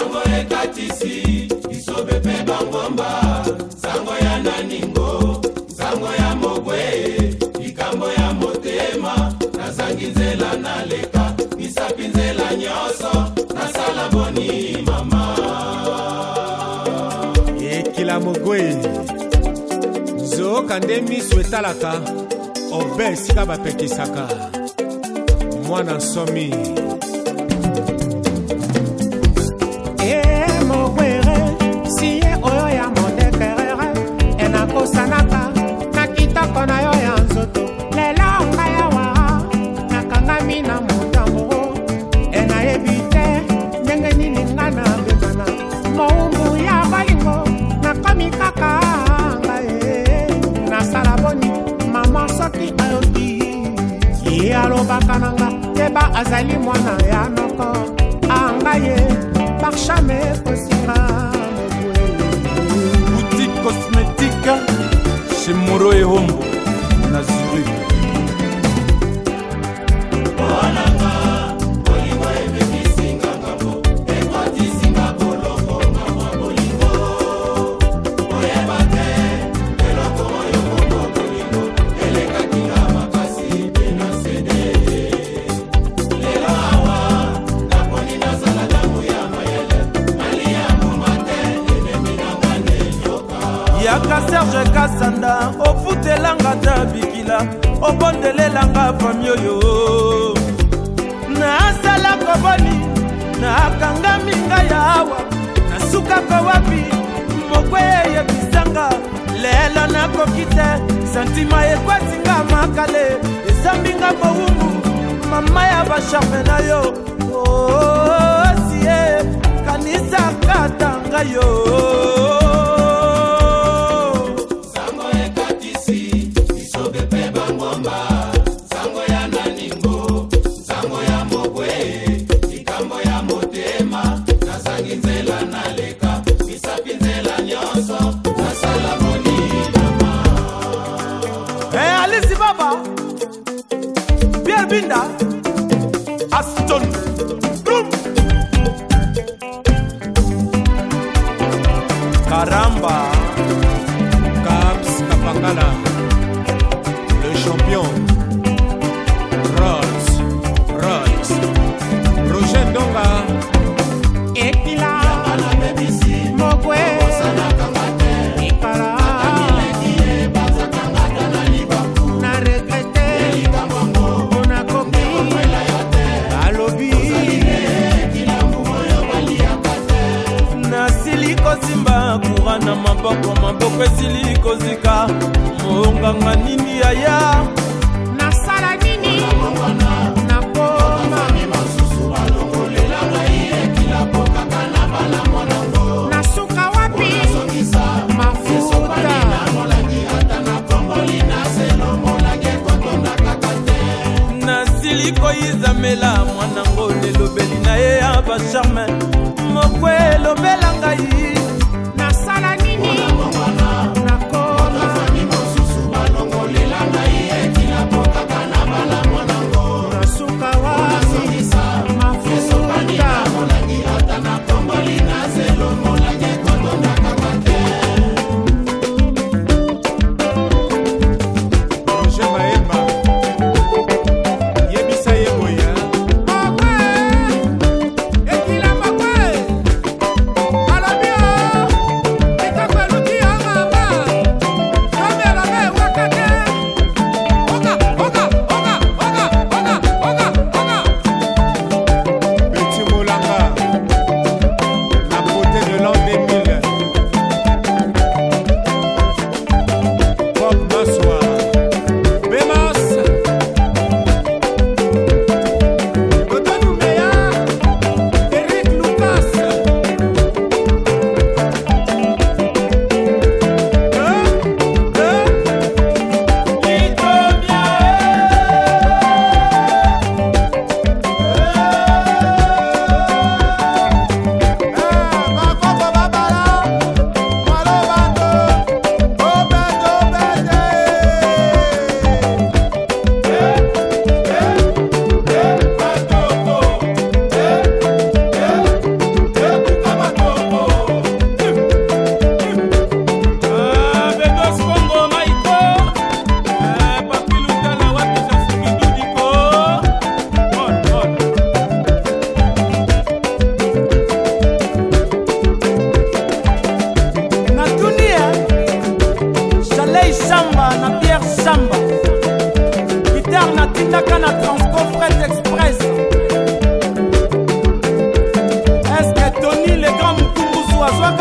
sango ekatisi isobe mpe bangomba sango ya naningo sango ya mogwe likambo ya motema nazangi nzela naleka misapi nzela nyonso nasala boni mama ekila mogwe nzoka nde miso etalaka obe esika bapekisaka mwana nsomi alobaka na nga yeba azali mwana ya noko anga ye parchame ekosinga mobuebutik cosmétique chez moro ehombo yaka serge kasanda ofutelanga ta bikila obondelelanga fami oyo nasala koboni nakangami ngai awa nasukaka wapi mokwe eyebisanga lelo nakoki te santima ekwesinga makale ezambinga mowumbu mama ya basharme na yo osie oh, kanisaka tanga yo ekoyizamela mwanango lelobeli na ye ya basharme moko elobela ngai bakitaka na transport fret express eske tony le grand mutumuzu azwaka